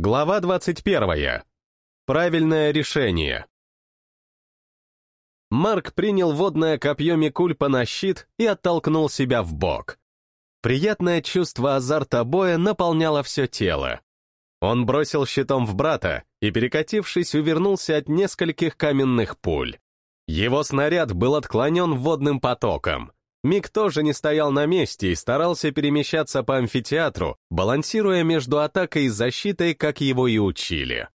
Глава 21. Правильное решение. Марк принял водное копье Микульпа на щит и оттолкнул себя в бок. Приятное чувство азарта боя наполняло все тело. Он бросил щитом в брата и, перекатившись, увернулся от нескольких каменных пуль. Его снаряд был отклонен водным потоком. Мик тоже не стоял на месте и старался перемещаться по амфитеатру, балансируя между атакой и защитой, как его и учили.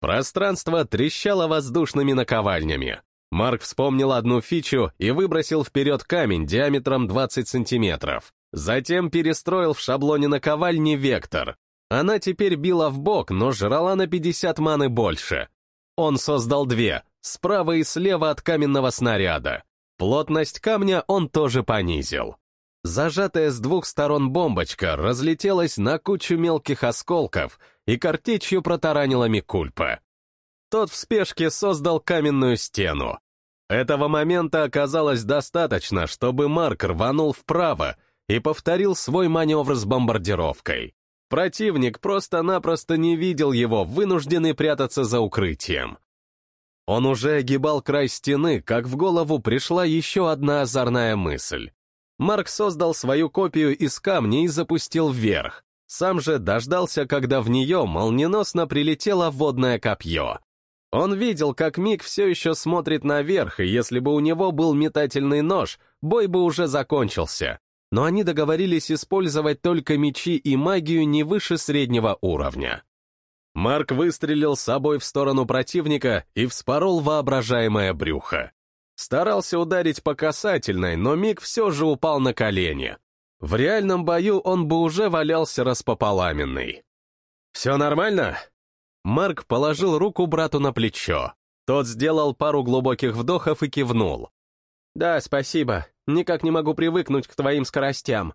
Пространство трещало воздушными наковальнями. Марк вспомнил одну фичу и выбросил вперед камень диаметром 20 сантиметров. Затем перестроил в шаблоне наковальни вектор. Она теперь била в бок, но жрала на 50 маны больше. Он создал две, справа и слева от каменного снаряда. Плотность камня он тоже понизил. Зажатая с двух сторон бомбочка разлетелась на кучу мелких осколков и картечью протаранила Микульпа. Тот в спешке создал каменную стену. Этого момента оказалось достаточно, чтобы Марк рванул вправо и повторил свой маневр с бомбардировкой. Противник просто-напросто не видел его, вынужденный прятаться за укрытием. Он уже огибал край стены, как в голову пришла еще одна озорная мысль. Марк создал свою копию из камня и запустил вверх. Сам же дождался, когда в нее молниеносно прилетело водное копье. Он видел, как Мик все еще смотрит наверх, и если бы у него был метательный нож, бой бы уже закончился. Но они договорились использовать только мечи и магию не выше среднего уровня. Марк выстрелил собой в сторону противника и вспорол воображаемое брюхо. Старался ударить по касательной, но Мик все же упал на колени. В реальном бою он бы уже валялся распополаменный. «Все нормально?» Марк положил руку брату на плечо. Тот сделал пару глубоких вдохов и кивнул. «Да, спасибо. Никак не могу привыкнуть к твоим скоростям».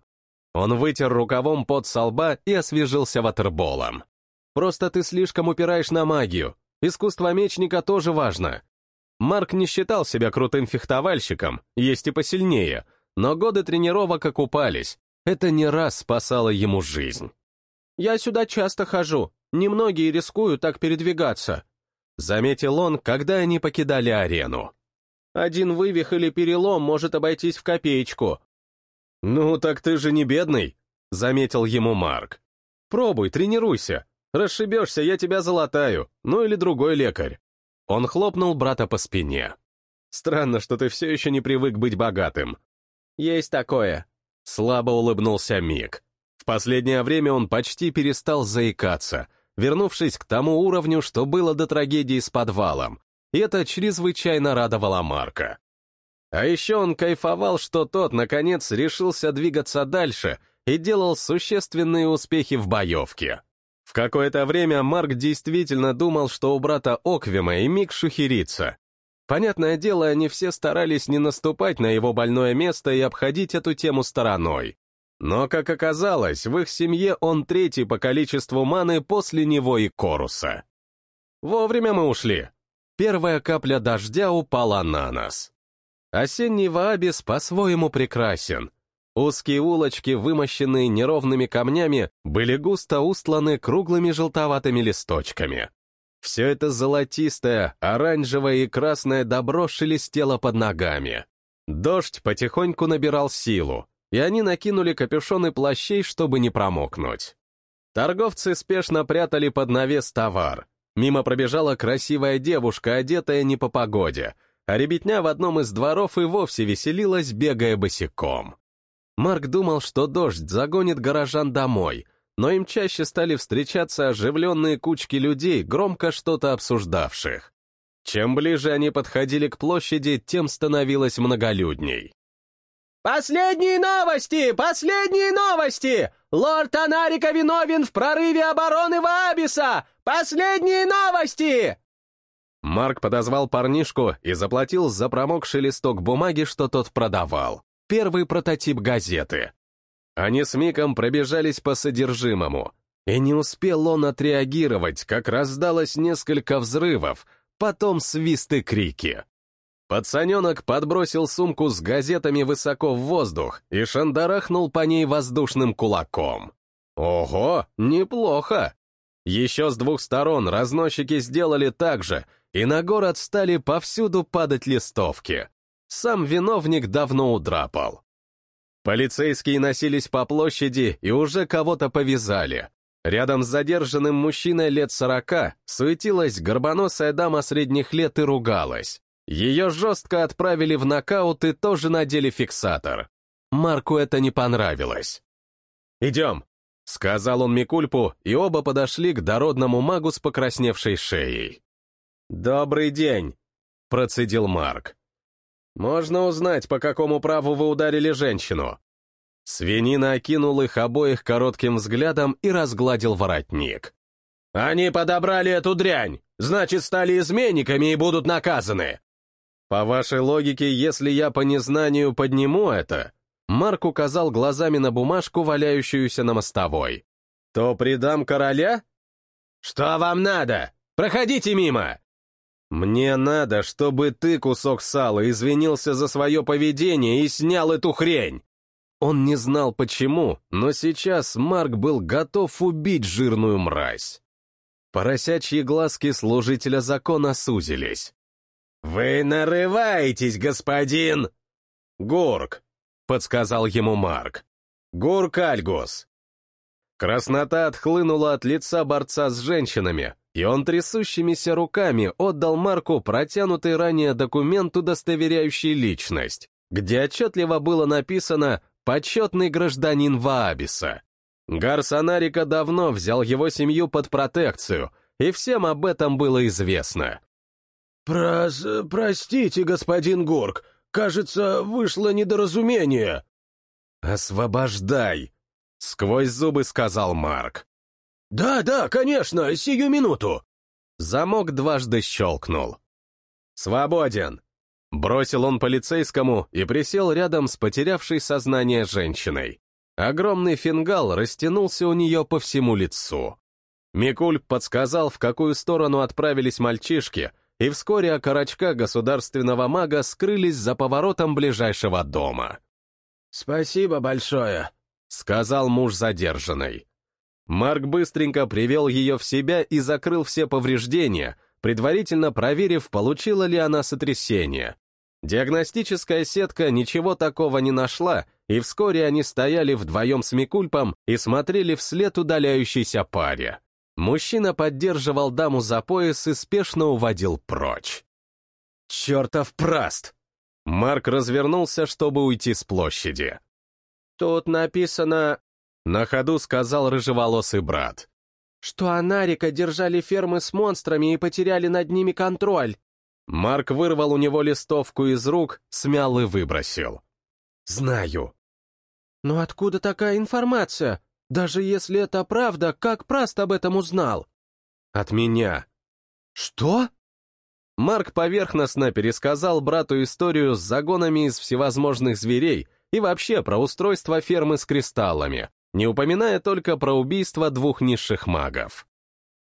Он вытер рукавом под со лба и освежился ватерболом. Просто ты слишком упираешь на магию. Искусство мечника тоже важно. Марк не считал себя крутым фехтовальщиком, есть и посильнее, но годы тренировок окупались. Это не раз спасало ему жизнь. «Я сюда часто хожу, немногие рискуют так передвигаться», заметил он, когда они покидали арену. «Один вывих или перелом может обойтись в копеечку». «Ну, так ты же не бедный», — заметил ему Марк. «Пробуй, тренируйся, Расшибешься, я тебя залатаю, ну или другой лекарь. Он хлопнул брата по спине. Странно, что ты все еще не привык быть богатым. Есть такое. Слабо улыбнулся Мик. В последнее время он почти перестал заикаться, вернувшись к тому уровню, что было до трагедии с подвалом. И это чрезвычайно радовало Марка. А еще он кайфовал, что тот, наконец, решился двигаться дальше и делал существенные успехи в боевке. Какое-то время Марк действительно думал, что у брата Оквима и Мик шухерится. Понятное дело, они все старались не наступать на его больное место и обходить эту тему стороной. Но, как оказалось, в их семье он третий по количеству маны после него и Коруса. Вовремя мы ушли. Первая капля дождя упала на нас. Осенний Ваабис по-своему прекрасен, Узкие улочки, вымощенные неровными камнями, были густо устланы круглыми желтоватыми листочками. Все это золотистое, оранжевое и красное добро шелестело под ногами. Дождь потихоньку набирал силу, и они накинули капюшоны плащей, чтобы не промокнуть. Торговцы спешно прятали под навес товар. Мимо пробежала красивая девушка, одетая не по погоде, а ребятня в одном из дворов и вовсе веселилась, бегая босиком. Марк думал, что дождь загонит горожан домой, но им чаще стали встречаться оживленные кучки людей, громко что-то обсуждавших. Чем ближе они подходили к площади, тем становилось многолюдней. «Последние новости! Последние новости! Лорд Анарика виновен в прорыве обороны Ваабиса! Последние новости!» Марк подозвал парнишку и заплатил за промокший листок бумаги, что тот продавал первый прототип газеты. Они с Миком пробежались по содержимому, и не успел он отреагировать, как раздалось несколько взрывов, потом свист и крики. Пацаненок подбросил сумку с газетами высоко в воздух и шандарахнул по ней воздушным кулаком. Ого, неплохо! Еще с двух сторон разносчики сделали так же, и на город стали повсюду падать листовки. Сам виновник давно удрапал. Полицейские носились по площади и уже кого-то повязали. Рядом с задержанным мужчиной лет сорока суетилась горбоносая дама средних лет и ругалась. Ее жестко отправили в нокаут и тоже надели фиксатор. Марку это не понравилось. «Идем», — сказал он Микульпу, и оба подошли к дородному магу с покрасневшей шеей. «Добрый день», — процедил Марк. «Можно узнать, по какому праву вы ударили женщину?» Свинина окинул их обоих коротким взглядом и разгладил воротник. «Они подобрали эту дрянь, значит, стали изменниками и будут наказаны!» «По вашей логике, если я по незнанию подниму это, Марк указал глазами на бумажку, валяющуюся на мостовой. «То предам короля?» «Что вам надо? Проходите мимо!» «Мне надо, чтобы ты, кусок сала, извинился за свое поведение и снял эту хрень!» Он не знал почему, но сейчас Марк был готов убить жирную мразь. Поросячьи глазки служителя закона сузились. «Вы нарываетесь, господин!» «Горг!» — подсказал ему Марк. «Гурк Альгус!» Краснота отхлынула от лица борца с женщинами, и он трясущимися руками отдал Марку протянутый ранее документ, удостоверяющий личность, где отчетливо было написано «Почетный гражданин Ваабиса». Гарсонарика давно взял его семью под протекцию, и всем об этом было известно. «Прос... простите, господин Гурк, кажется, вышло недоразумение». «Освобождай!» — сквозь зубы сказал Марк. «Да, да, конечно, сию минуту!» Замок дважды щелкнул. «Свободен!» Бросил он полицейскому и присел рядом с потерявшей сознание женщиной. Огромный фингал растянулся у нее по всему лицу. Микуль подсказал, в какую сторону отправились мальчишки, и вскоре окорочка государственного мага скрылись за поворотом ближайшего дома. «Спасибо большое», — сказал муж задержанной. Марк быстренько привел ее в себя и закрыл все повреждения, предварительно проверив, получила ли она сотрясение. Диагностическая сетка ничего такого не нашла, и вскоре они стояли вдвоем с Микульпом и смотрели вслед удаляющейся паре. Мужчина поддерживал даму за пояс и спешно уводил прочь. «Чертов праст!» Марк развернулся, чтобы уйти с площади. «Тут написано на ходу сказал рыжеволосый брат. «Что Анарика держали фермы с монстрами и потеряли над ними контроль». Марк вырвал у него листовку из рук, смял и выбросил. «Знаю». «Но откуда такая информация? Даже если это правда, как Праст об этом узнал?» «От меня». «Что?» Марк поверхностно пересказал брату историю с загонами из всевозможных зверей и вообще про устройство фермы с кристаллами не упоминая только про убийство двух низших магов.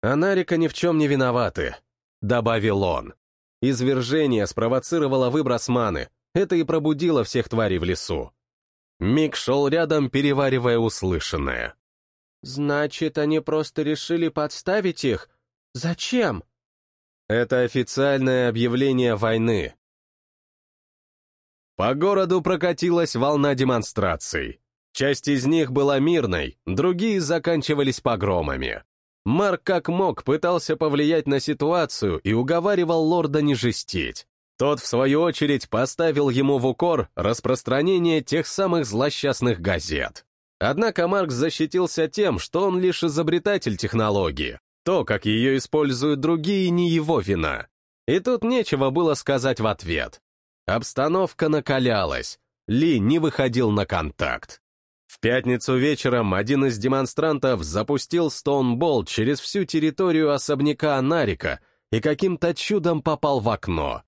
«Анарика ни в чем не виноваты», — добавил он. Извержение спровоцировало выброс маны, это и пробудило всех тварей в лесу. Мик шел рядом, переваривая услышанное. «Значит, они просто решили подставить их? Зачем?» Это официальное объявление войны. По городу прокатилась волна демонстраций. Часть из них была мирной, другие заканчивались погромами. Марк как мог пытался повлиять на ситуацию и уговаривал лорда не жестить. Тот, в свою очередь, поставил ему в укор распространение тех самых злосчастных газет. Однако Маркс защитился тем, что он лишь изобретатель технологии. То, как ее используют другие, не его вина. И тут нечего было сказать в ответ. Обстановка накалялась. Ли не выходил на контакт. В пятницу вечером один из демонстрантов запустил стоунбол через всю территорию особняка Анарика и каким-то чудом попал в окно.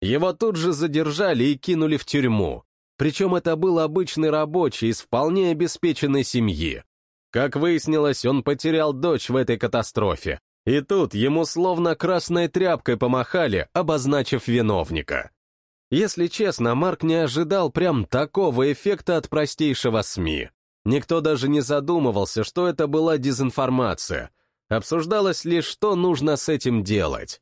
Его тут же задержали и кинули в тюрьму. Причем это был обычный рабочий из вполне обеспеченной семьи. Как выяснилось, он потерял дочь в этой катастрофе. И тут ему словно красной тряпкой помахали, обозначив виновника. Если честно, Марк не ожидал прям такого эффекта от простейшего СМИ. Никто даже не задумывался, что это была дезинформация. обсуждалось лишь, что нужно с этим делать.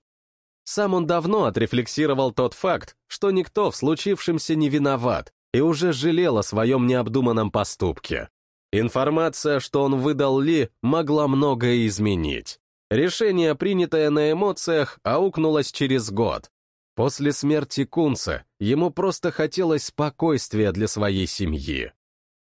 Сам он давно отрефлексировал тот факт, что никто в случившемся не виноват, и уже жалел о своем необдуманном поступке. Информация, что он выдал Ли, могла многое изменить. Решение, принятое на эмоциях, аукнулось через год. После смерти Кунца ему просто хотелось спокойствия для своей семьи.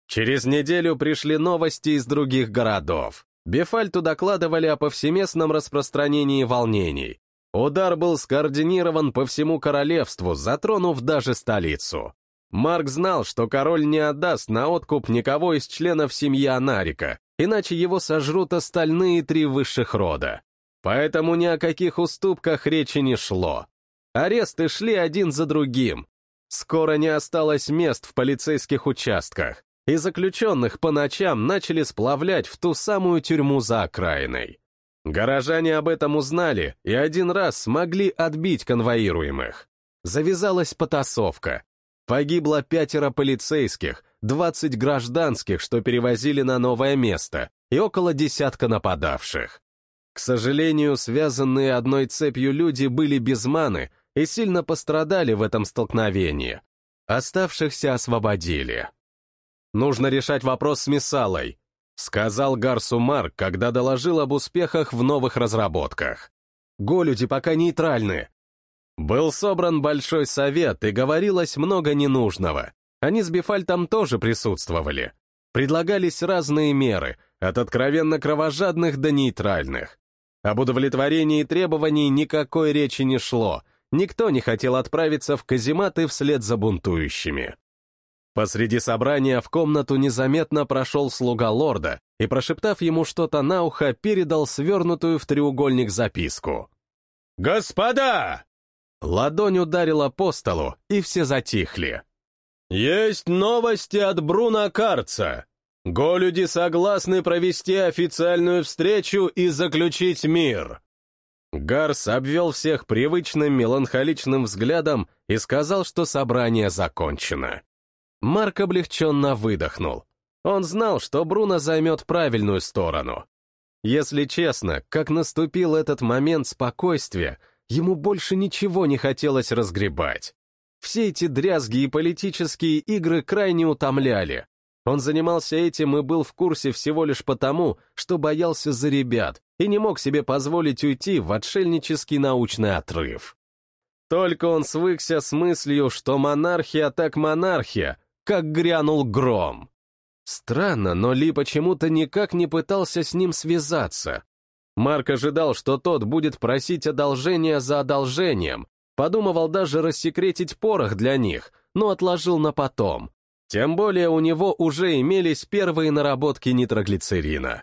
Через неделю пришли новости из других городов. Бефальту докладывали о повсеместном распространении волнений. Удар был скоординирован по всему королевству, затронув даже столицу. Марк знал, что король не отдаст на откуп никого из членов семьи Анарика, иначе его сожрут остальные три высших рода. Поэтому ни о каких уступках речи не шло. Аресты шли один за другим. Скоро не осталось мест в полицейских участках, и заключенных по ночам начали сплавлять в ту самую тюрьму за окраиной. Горожане об этом узнали и один раз смогли отбить конвоируемых. Завязалась потасовка, Погибло пятеро полицейских, 20 гражданских, что перевозили на новое место, и около десятка нападавших. К сожалению, связанные одной цепью люди были без маны и сильно пострадали в этом столкновении. Оставшихся освободили. «Нужно решать вопрос с Мисалой», — сказал Гарсу Марк, когда доложил об успехах в новых разработках. «Голюди пока нейтральны, был собран большой совет, и говорилось много ненужного. Они с Бефальтом тоже присутствовали. Предлагались разные меры, от откровенно кровожадных до нейтральных. Об удовлетворении требований никакой речи не шло, никто не хотел отправиться в казематы вслед за бунтующими. Посреди собрания в комнату незаметно прошел слуга лорда и, прошептав ему что-то на ухо, передал свернутую в треугольник записку. «Господа!» Ладонь ударила по столу, и все затихли. «Есть новости от Бруна Карца. Голюди согласны провести официальную встречу и заключить мир». Гарс обвел всех привычным меланхоличным взглядом и сказал, что собрание закончено. Марк облегченно выдохнул. Он знал, что Бруно займет правильную сторону. Если честно, как наступил этот момент спокойствия, ему больше ничего не хотелось разгребать. Все эти дрязги и политические игры крайне утомляли. Он занимался этим и был в курсе всего лишь потому, что боялся за ребят и не мог себе позволить уйти в отшельнический научный отрыв. Только он свыкся с мыслью, что монархия так монархия, как грянул гром. Странно, но Ли почему-то никак не пытался с ним связаться, Марк ожидал, что тот будет просить одолжения за одолжением, подумывал даже рассекретить порох для них, но отложил на потом. Тем более у него уже имелись первые наработки нитроглицерина.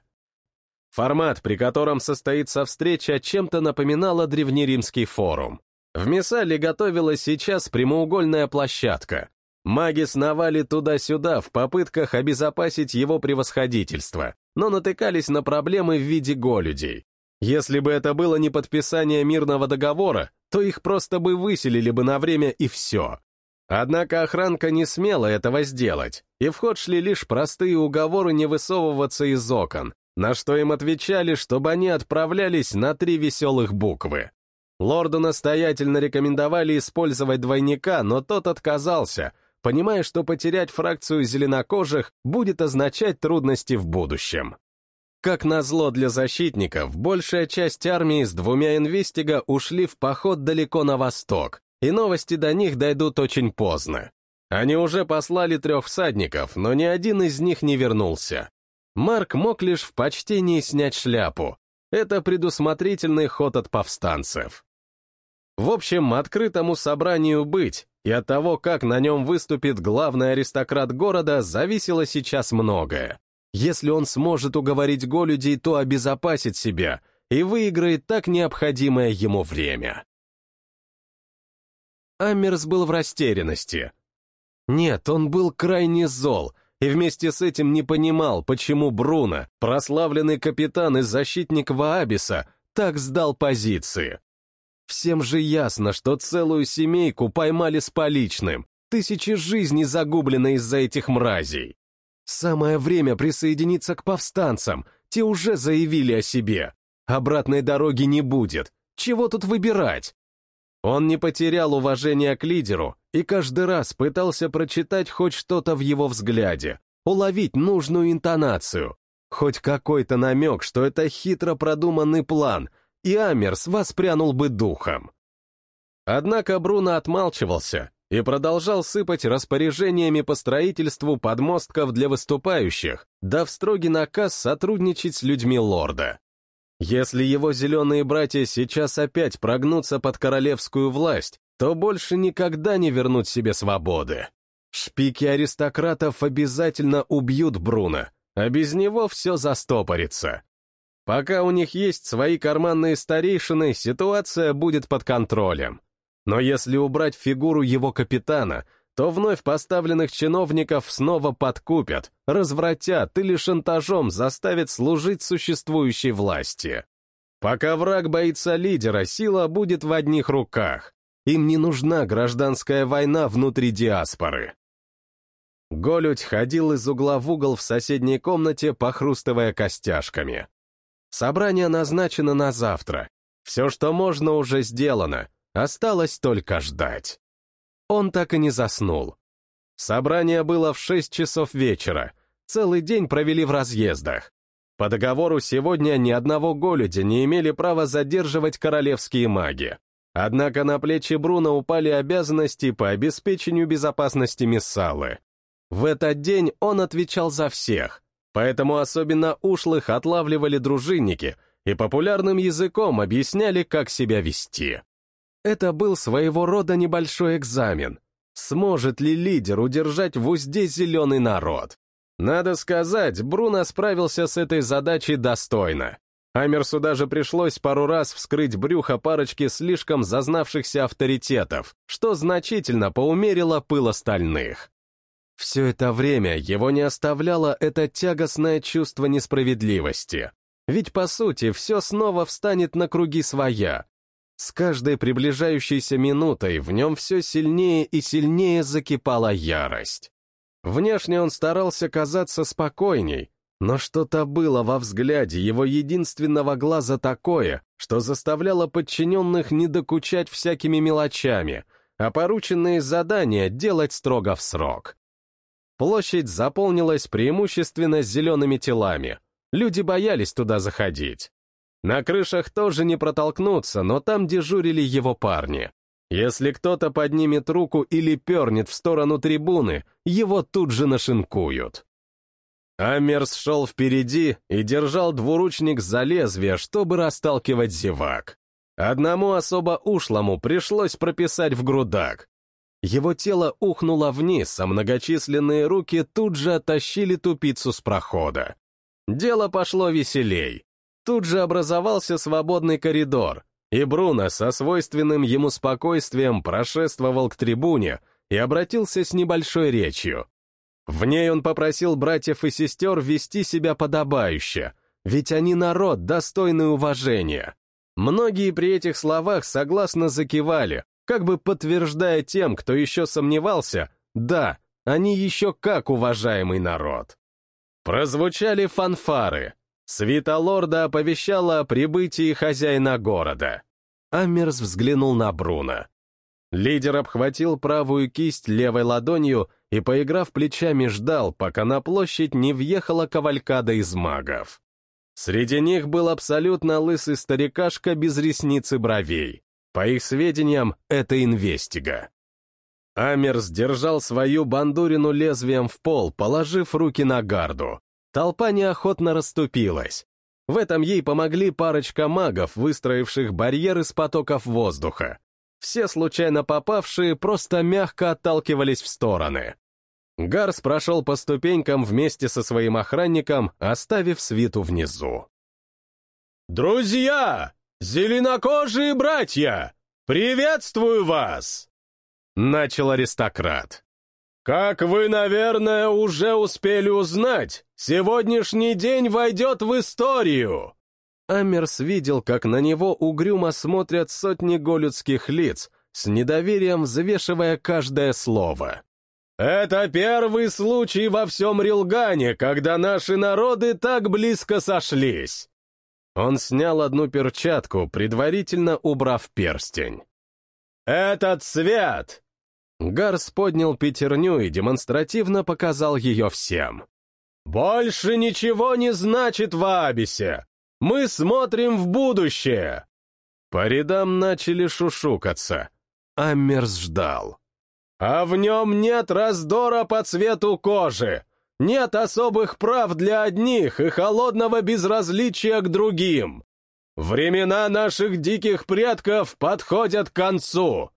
Формат, при котором состоится встреча, чем-то напоминала древнеримский форум. В Месале готовилась сейчас прямоугольная площадка. Маги сновали туда-сюда в попытках обезопасить его превосходительство, но натыкались на проблемы в виде голюдей. Если бы это было не подписание мирного договора, то их просто бы выселили бы на время и все. Однако охранка не смела этого сделать, и в ход шли лишь простые уговоры не высовываться из окон, на что им отвечали, чтобы они отправлялись на три веселых буквы. Лорду настоятельно рекомендовали использовать двойника, но тот отказался, понимая, что потерять фракцию зеленокожих будет означать трудности в будущем. Как назло для защитников, большая часть армии с двумя инвестига ушли в поход далеко на восток, и новости до них дойдут очень поздно. Они уже послали трех всадников, но ни один из них не вернулся. Марк мог лишь в почтении снять шляпу. Это предусмотрительный ход от повстанцев. В общем, открытому собранию быть, и от того, как на нем выступит главный аристократ города, зависело сейчас многое. Если он сможет уговорить голюдей, то обезопасит себя и выиграет так необходимое ему время. Амерс был в растерянности. Нет, он был крайне зол, и вместе с этим не понимал, почему Бруно, прославленный капитан и защитник Ваабиса, так сдал позиции. Всем же ясно, что целую семейку поймали с поличным, тысячи жизней загублены из-за этих мразей. Самое время присоединиться к повстанцам, те уже заявили о себе. Обратной дороги не будет. Чего тут выбирать? Он не потерял уважения к лидеру и каждый раз пытался прочитать хоть что-то в его взгляде, уловить нужную интонацию, хоть какой-то намек, что это хитро продуманный план, и Амерс воспрянул бы духом. Однако Бруно отмалчивался и продолжал сыпать распоряжениями по строительству подмостков для выступающих, дав строгий наказ сотрудничать с людьми лорда. Если его зеленые братья сейчас опять прогнутся под королевскую власть, то больше никогда не вернут себе свободы. Шпики аристократов обязательно убьют Бруно, а без него все застопорится. Пока у них есть свои карманные старейшины, ситуация будет под контролем. Но если убрать фигуру его капитана, то вновь поставленных чиновников снова подкупят, развратят или шантажом заставят служить существующей власти. Пока враг боится лидера, сила будет в одних руках. Им не нужна гражданская война внутри диаспоры. Голють ходил из угла в угол в соседней комнате, похрустывая костяшками. Собрание назначено на завтра. Все, что можно, уже сделано. Осталось только ждать. Он так и не заснул. Собрание было в 6 часов вечера. Целый день провели в разъездах. По договору сегодня ни одного голюдя не имели права задерживать королевские маги. Однако на плечи Бруно упали обязанности по обеспечению безопасности Миссалы. В этот день он отвечал за всех, поэтому особенно ушлых отлавливали дружинники и популярным языком объясняли, как себя вести. Это был своего рода небольшой экзамен. Сможет ли лидер удержать в узде зеленый народ? Надо сказать, Бруно справился с этой задачей достойно. Амерсу даже пришлось пару раз вскрыть брюхо парочки слишком зазнавшихся авторитетов, что значительно поумерило пыл остальных. Все это время его не оставляло это тягостное чувство несправедливости. Ведь, по сути, все снова встанет на круги своя, с каждой приближающейся минутой в нем все сильнее и сильнее закипала ярость. Внешне он старался казаться спокойней, но что-то было во взгляде его единственного глаза такое, что заставляло подчиненных не докучать всякими мелочами, а порученные задания делать строго в срок. Площадь заполнилась преимущественно зелеными телами. Люди боялись туда заходить. На крышах тоже не протолкнуться, но там дежурили его парни. Если кто-то поднимет руку или пернет в сторону трибуны, его тут же нашинкуют. Амерс шел впереди и держал двуручник за лезвие, чтобы расталкивать зевак. Одному особо ушлому пришлось прописать в грудак. Его тело ухнуло вниз, а многочисленные руки тут же оттащили тупицу с прохода. Дело пошло веселей. Тут же образовался свободный коридор, и Бруно со свойственным ему спокойствием прошествовал к трибуне и обратился с небольшой речью. В ней он попросил братьев и сестер вести себя подобающе, ведь они народ, достойный уважения. Многие при этих словах согласно закивали, как бы подтверждая тем, кто еще сомневался, да, они еще как уважаемый народ. Прозвучали фанфары, Свита лорда оповещала о прибытии хозяина города. Амерс взглянул на Бруно. Лидер обхватил правую кисть левой ладонью и, поиграв плечами, ждал, пока на площадь не въехала кавалькада из магов. Среди них был абсолютно лысый старикашка без ресниц и бровей. По их сведениям, это инвестига. Амерс держал свою бандурину лезвием в пол, положив руки на гарду. Толпа неохотно расступилась. В этом ей помогли парочка магов, выстроивших барьер из потоков воздуха. Все случайно попавшие просто мягко отталкивались в стороны. Гарс прошел по ступенькам вместе со своим охранником, оставив свиту внизу. «Друзья! Зеленокожие братья! Приветствую вас!» Начал аристократ. «Как вы, наверное, уже успели узнать, сегодняшний день войдет в историю!» Амерс видел, как на него угрюмо смотрят сотни голюдских лиц, с недоверием взвешивая каждое слово. «Это первый случай во всем Рилгане, когда наши народы так близко сошлись!» Он снял одну перчатку, предварительно убрав перстень. «Этот свет!» Гарс поднял пятерню и демонстративно показал ее всем. «Больше ничего не значит в Абисе! Мы смотрим в будущее!» По рядам начали шушукаться. Аммерс ждал. «А в нем нет раздора по цвету кожи! Нет особых прав для одних и холодного безразличия к другим! Времена наших диких предков подходят к концу!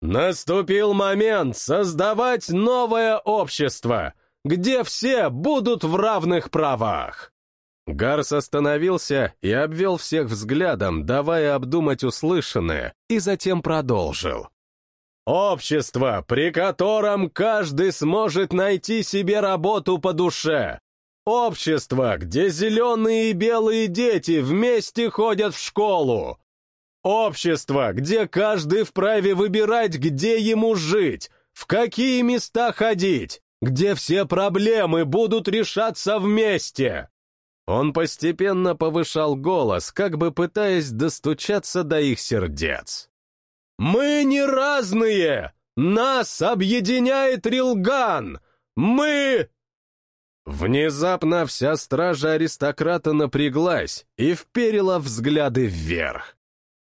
Наступил момент создавать новое общество, где все будут в равных правах!» Гарс остановился и обвел всех взглядом, давая обдумать услышанное, и затем продолжил. «Общество, при котором каждый сможет найти себе работу по душе. Общество, где зеленые и белые дети вместе ходят в школу. Общество, где каждый вправе выбирать, где ему жить, в какие места ходить, где все проблемы будут решаться вместе. Он постепенно повышал голос, как бы пытаясь достучаться до их сердец. «Мы не разные! Нас объединяет Рилган! Мы...» Внезапно вся стража аристократа напряглась и вперила взгляды вверх.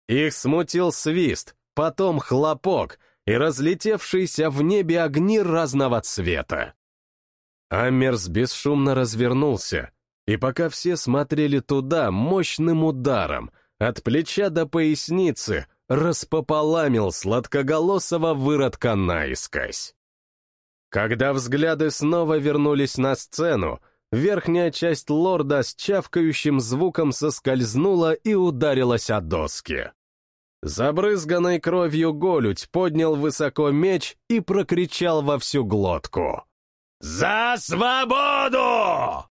Их смутил свист, потом хлопок и разлетевшиеся в небе огни разного цвета. Амерс бесшумно развернулся, и пока все смотрели туда, мощным ударом, от плеча до поясницы, распополамил сладкоголосого выродка наискось. Когда взгляды снова вернулись на сцену, верхняя часть лорда с чавкающим звуком соскользнула и ударилась о доски. Забрызганной кровью голють поднял высоко меч и прокричал во всю глотку. «За свободу!»